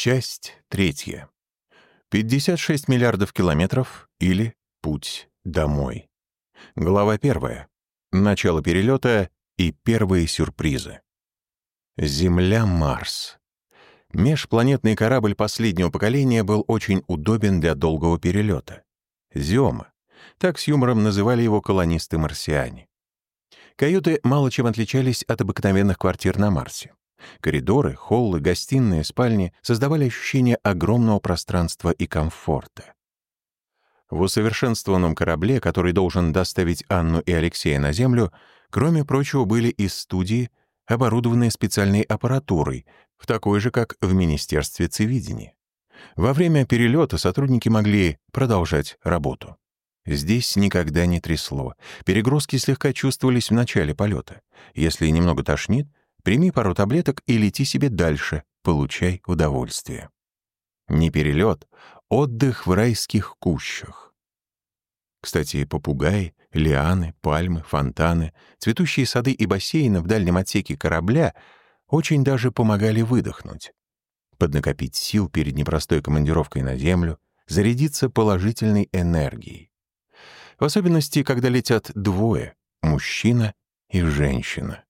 Часть третья. 56 миллиардов километров или путь домой. Глава первая. Начало перелета и первые сюрпризы. Земля-Марс. Межпланетный корабль последнего поколения был очень удобен для долгого перелета. Зиома. Так с юмором называли его колонисты-марсиане. Каюты мало чем отличались от обыкновенных квартир на Марсе. Коридоры, холлы, гостиные, спальни создавали ощущение огромного пространства и комфорта. В усовершенствованном корабле, который должен доставить Анну и Алексея на Землю, кроме прочего, были и студии, оборудованные специальной аппаратурой, в такой же, как в Министерстве цивидения. Во время перелета сотрудники могли продолжать работу. Здесь никогда не трясло. Перегрузки слегка чувствовались в начале полета. Если немного тошнит, прими пару таблеток и лети себе дальше, получай удовольствие. Не перелет, отдых в райских кущах. Кстати, попугаи, лианы, пальмы, фонтаны, цветущие сады и бассейны в дальнем отсеке корабля очень даже помогали выдохнуть, поднакопить сил перед непростой командировкой на Землю, зарядиться положительной энергией. В особенности, когда летят двое — мужчина и женщина.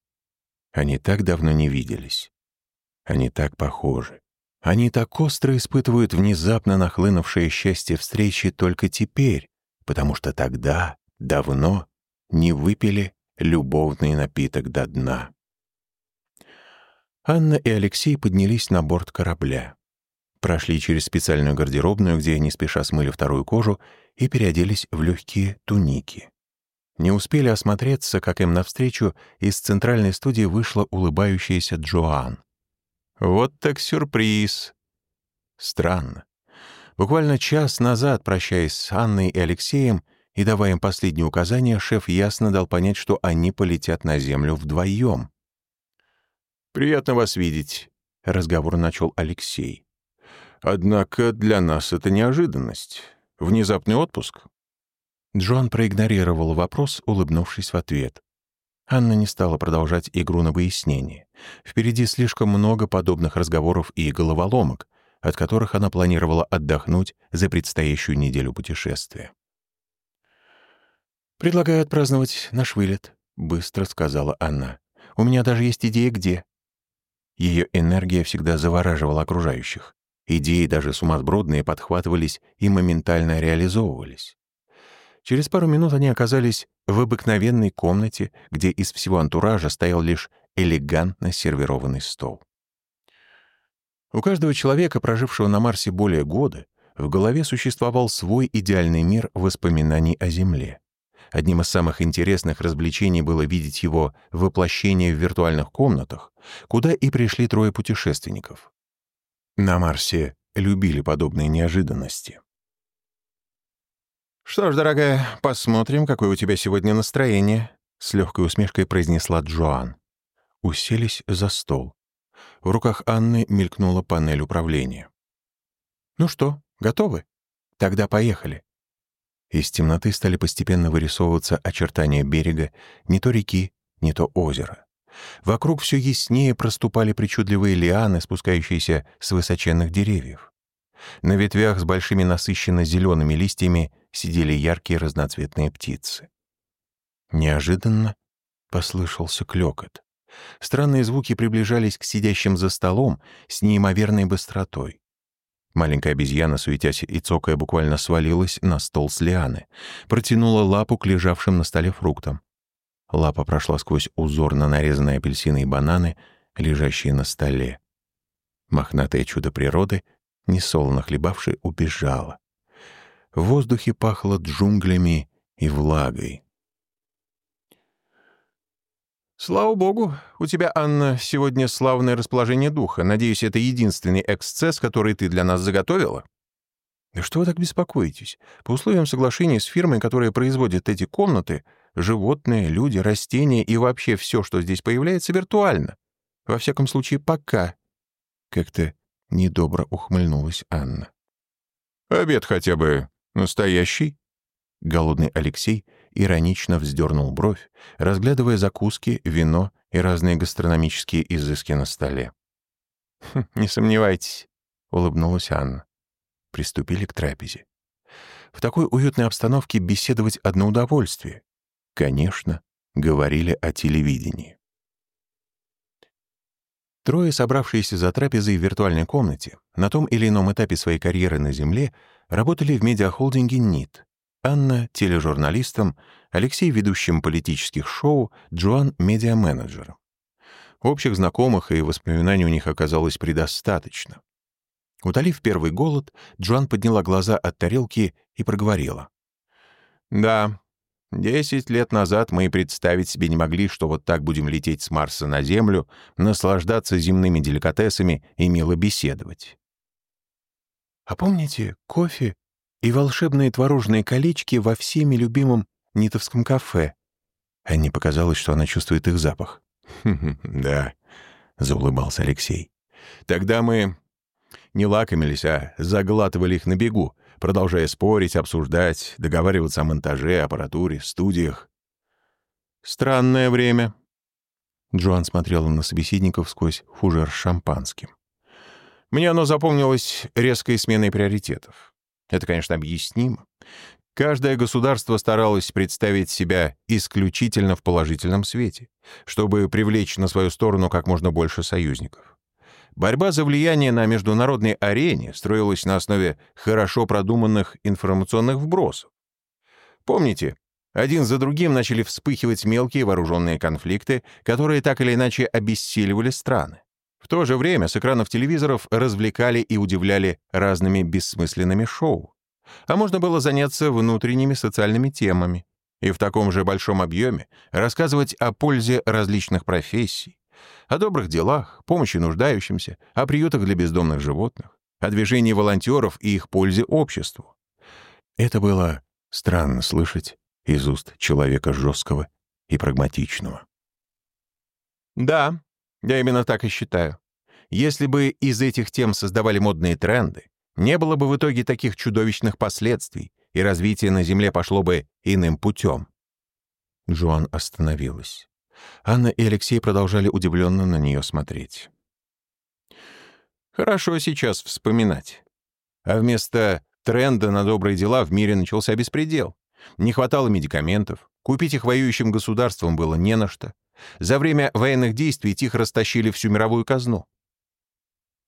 Они так давно не виделись. Они так похожи. Они так остро испытывают внезапно нахлынувшее счастье встречи только теперь, потому что тогда, давно, не выпили любовный напиток до дна. Анна и Алексей поднялись на борт корабля. Прошли через специальную гардеробную, где они спеша смыли вторую кожу и переоделись в легкие туники. Не успели осмотреться, как им навстречу из центральной студии вышла улыбающаяся Джоан. Вот так сюрприз. Странно. Буквально час назад, прощаясь с Анной и Алексеем и давая им последние указания, шеф ясно дал понять, что они полетят на Землю вдвоем. «Приятно вас видеть», — разговор начал Алексей. «Однако для нас это неожиданность. Внезапный отпуск?» Джон проигнорировал вопрос, улыбнувшись в ответ. Анна не стала продолжать игру на выяснение. Впереди слишком много подобных разговоров и головоломок, от которых она планировала отдохнуть за предстоящую неделю путешествия. «Предлагаю отпраздновать наш вылет», — быстро сказала она. «У меня даже есть идея, где». Ее энергия всегда завораживала окружающих. Идеи, даже сумасбродные, подхватывались и моментально реализовывались. Через пару минут они оказались в обыкновенной комнате, где из всего антуража стоял лишь элегантно сервированный стол. У каждого человека, прожившего на Марсе более года, в голове существовал свой идеальный мир воспоминаний о Земле. Одним из самых интересных развлечений было видеть его воплощение в виртуальных комнатах, куда и пришли трое путешественников. На Марсе любили подобные неожиданности. «Что ж, дорогая, посмотрим, какое у тебя сегодня настроение», — с легкой усмешкой произнесла Джоан. Уселись за стол. В руках Анны мелькнула панель управления. «Ну что, готовы? Тогда поехали». Из темноты стали постепенно вырисовываться очертания берега, не то реки, не то озера. Вокруг все яснее проступали причудливые лианы, спускающиеся с высоченных деревьев. На ветвях с большими насыщенно зелеными листьями сидели яркие разноцветные птицы. Неожиданно послышался клёкот. Странные звуки приближались к сидящим за столом с неимоверной быстротой. Маленькая обезьяна, суетясь и цокая, буквально свалилась на стол с лианы, протянула лапу к лежавшим на столе фруктам. Лапа прошла сквозь узорно нарезанные апельсины и бананы, лежащие на столе. Мохнатое чудо природы, несолоно хлебавший, убежала. В воздухе пахло джунглями и влагой. «Слава богу, у тебя, Анна, сегодня славное расположение духа. Надеюсь, это единственный эксцесс, который ты для нас заготовила?» «Да что вы так беспокоитесь? По условиям соглашения с фирмой, которая производит эти комнаты, животные, люди, растения и вообще все, что здесь появляется, виртуально. Во всяком случае, пока». Как-то недобро ухмыльнулась Анна. «Обед хотя бы Настоящий?» Голодный Алексей иронично вздернул бровь, разглядывая закуски, вино и разные гастрономические изыски на столе. «Хм, «Не сомневайтесь. — улыбнулась Анна. Приступили к трапезе. В такой уютной обстановке беседовать одно удовольствие. Конечно, говорили о телевидении. Трое, собравшиеся за трапезой в виртуальной комнате, на том или ином этапе своей карьеры на Земле, работали в медиахолдинге НИТ. Анна — тележурналистом, Алексей — ведущим политических шоу, Джоан — медиаменеджером. Общих знакомых и воспоминаний у них оказалось предостаточно. Утолив первый голод, Джоан подняла глаза от тарелки и проговорила. «Да, Десять лет назад мы и представить себе не могли, что вот так будем лететь с Марса на Землю, наслаждаться земными деликатесами и мило беседовать. А помните кофе и волшебные творожные колечки во всеми любимом Нитовском кафе? Анне показалось, что она чувствует их запах. «Да», — заулыбался Алексей. «Тогда мы не лакомились, а заглатывали их на бегу, продолжая спорить, обсуждать, договариваться о монтаже, аппаратуре, студиях. «Странное время». Джоан смотрела на собеседников сквозь фужер с шампанским. «Мне оно запомнилось резкой сменой приоритетов. Это, конечно, объяснимо. Каждое государство старалось представить себя исключительно в положительном свете, чтобы привлечь на свою сторону как можно больше союзников. Борьба за влияние на международной арене строилась на основе хорошо продуманных информационных вбросов. Помните, один за другим начали вспыхивать мелкие вооруженные конфликты, которые так или иначе обессиливали страны. В то же время с экранов телевизоров развлекали и удивляли разными бессмысленными шоу. А можно было заняться внутренними социальными темами и в таком же большом объеме рассказывать о пользе различных профессий, о добрых делах, помощи нуждающимся, о приютах для бездомных животных, о движении волонтеров и их пользе обществу. Это было странно слышать из уст человека жесткого и прагматичного. Да, я именно так и считаю. Если бы из этих тем создавали модные тренды, не было бы в итоге таких чудовищных последствий, и развитие на Земле пошло бы иным путем. Джоан остановилась. Анна и Алексей продолжали удивленно на нее смотреть. Хорошо сейчас вспоминать. А вместо тренда на добрые дела в мире начался беспредел. Не хватало медикаментов, купить их воюющим государствам было не на что. За время военных действий тихо растащили всю мировую казну.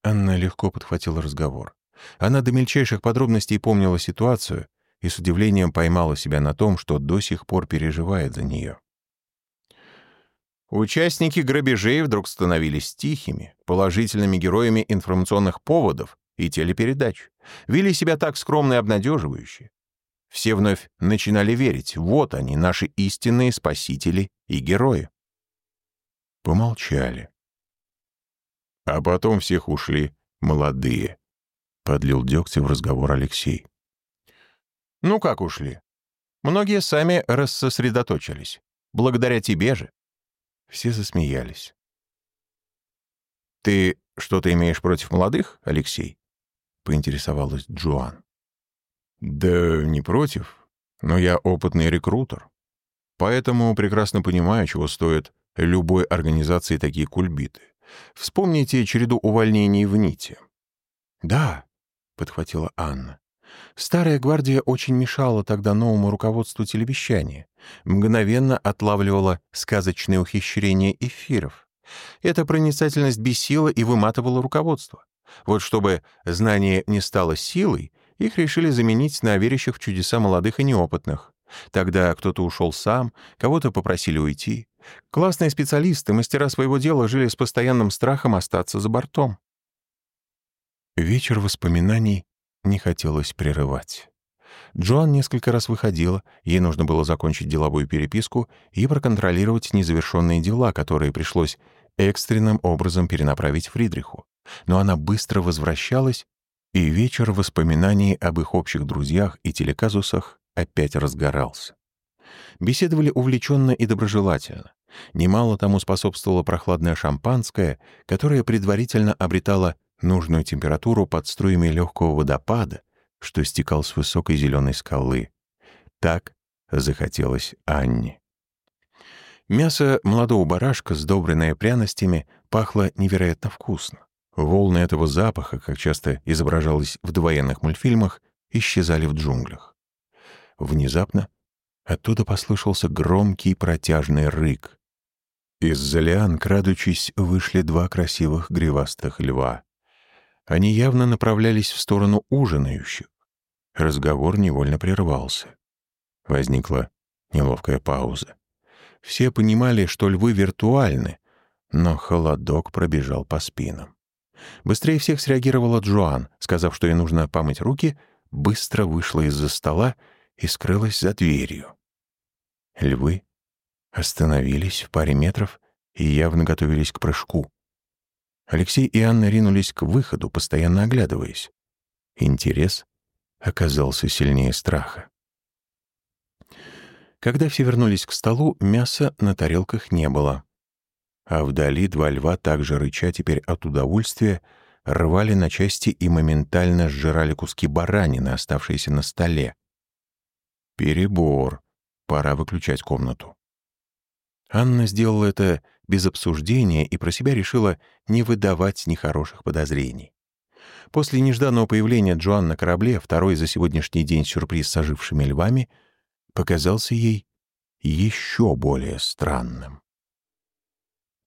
Анна легко подхватила разговор. Она до мельчайших подробностей помнила ситуацию и с удивлением поймала себя на том, что до сих пор переживает за нее. Участники грабежей вдруг становились тихими, положительными героями информационных поводов и телепередач, вели себя так скромно и обнадеживающе. Все вновь начинали верить, вот они, наши истинные спасители и герои. Помолчали. А потом всех ушли молодые. Подлил дегтя в разговор Алексей. Ну как ушли? Многие сами рассосредоточились. Благодаря тебе же. Все засмеялись. «Ты что-то имеешь против молодых, Алексей?» — поинтересовалась Джоан. «Да не против, но я опытный рекрутер. Поэтому прекрасно понимаю, чего стоят любой организации такие кульбиты. Вспомните череду увольнений в НИТе». «Да», — подхватила Анна. Старая гвардия очень мешала тогда новому руководству телевещания, мгновенно отлавливала сказочные ухищрения эфиров. Эта проницательность бесила и выматывала руководство. Вот чтобы знание не стало силой, их решили заменить на верящих в чудеса молодых и неопытных. Тогда кто-то ушел сам, кого-то попросили уйти. Классные специалисты, мастера своего дела жили с постоянным страхом остаться за бортом. Вечер воспоминаний не хотелось прерывать. Джоан несколько раз выходила, ей нужно было закончить деловую переписку и проконтролировать незавершенные дела, которые пришлось экстренным образом перенаправить Фридриху. Но она быстро возвращалась, и вечер воспоминаний об их общих друзьях и телеказусах опять разгорался. Беседовали увлеченно и доброжелательно. Немало тому способствовало прохладное шампанское, которое предварительно обретало нужную температуру под струями легкого водопада, что стекал с высокой зеленой скалы. Так захотелось Анне. Мясо молодого барашка, сдобренное пряностями, пахло невероятно вкусно. Волны этого запаха, как часто изображалось в довоенных мультфильмах, исчезали в джунглях. Внезапно оттуда послышался громкий протяжный рык. Из-за лиан, крадучись, вышли два красивых гривастых льва. Они явно направлялись в сторону ужинающих. Разговор невольно прервался. Возникла неловкая пауза. Все понимали, что львы виртуальны, но холодок пробежал по спинам. Быстрее всех среагировала Джоан, сказав, что ей нужно помыть руки, быстро вышла из-за стола и скрылась за дверью. Львы остановились в паре метров и явно готовились к прыжку. Алексей и Анна ринулись к выходу, постоянно оглядываясь. Интерес оказался сильнее страха. Когда все вернулись к столу, мяса на тарелках не было. А вдали два льва, также рыча теперь от удовольствия, рвали на части и моментально сжирали куски баранины, оставшиеся на столе. Перебор. Пора выключать комнату. Анна сделала это без обсуждения и про себя решила не выдавать нехороших подозрений. После нежданного появления Джоан на корабле, второй за сегодняшний день сюрприз с ожившими львами, показался ей еще более странным.